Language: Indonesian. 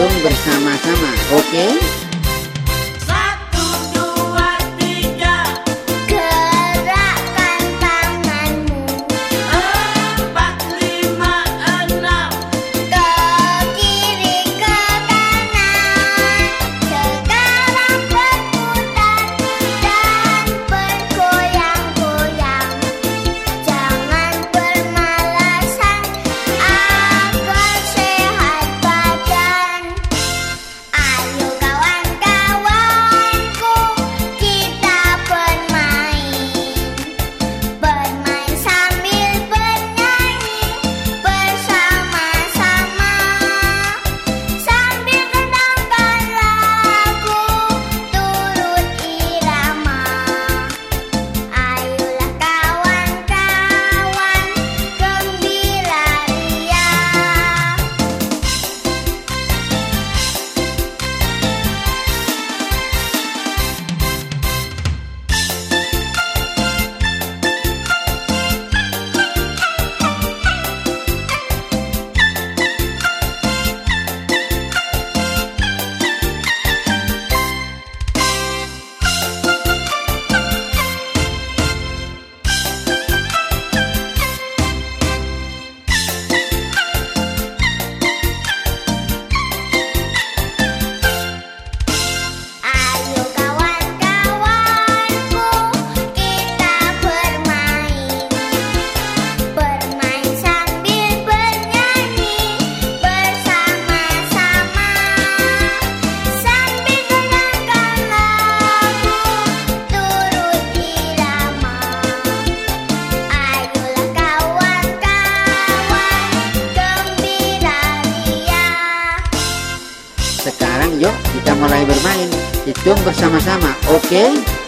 langsung bersama-sama, oke? Okay? Mulai bermain. Hitung bersama-sama, oke? Okay?